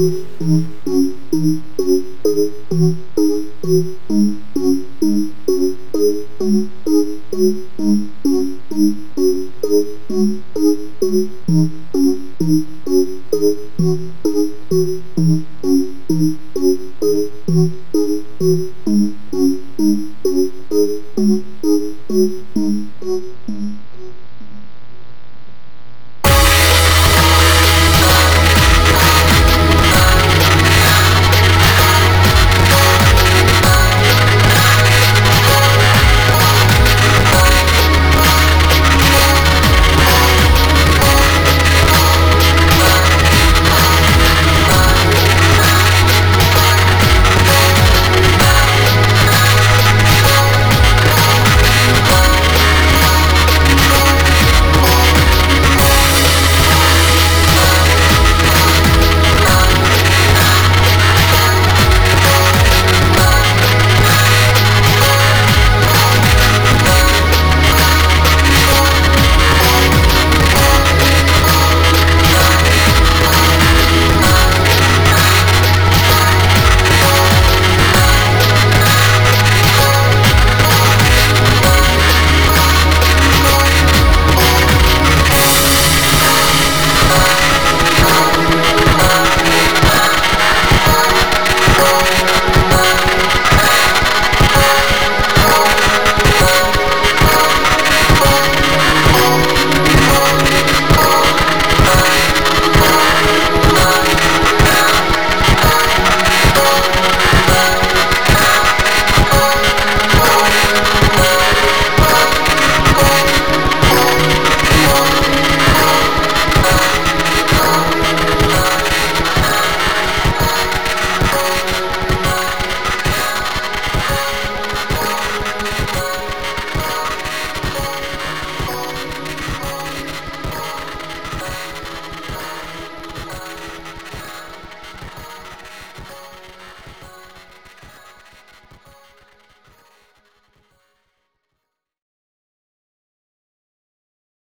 Mm-hmm.